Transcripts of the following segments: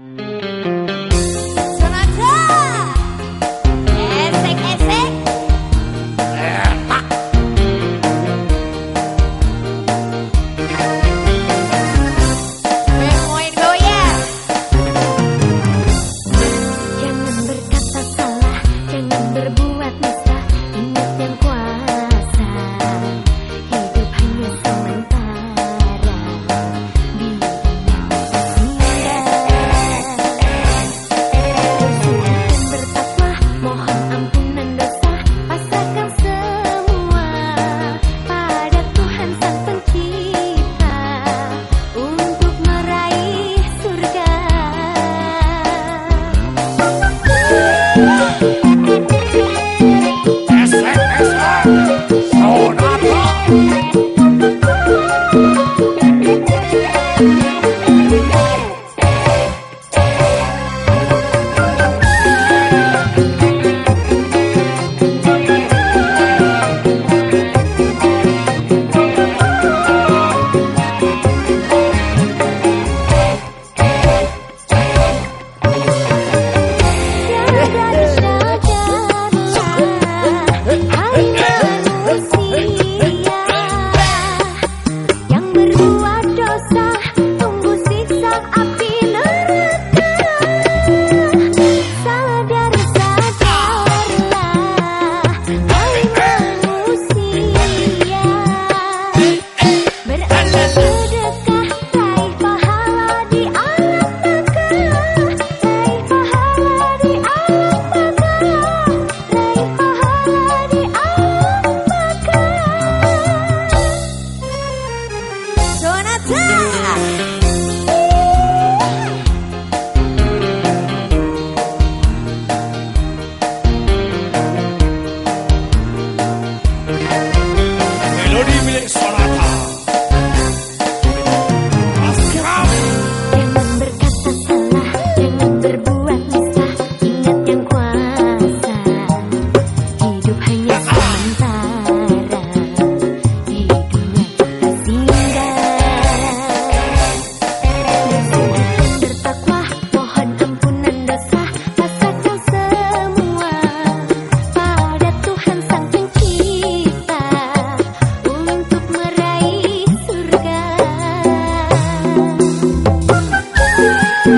Mm-hmm.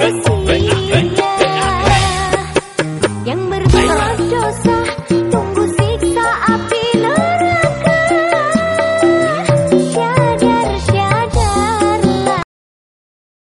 分不？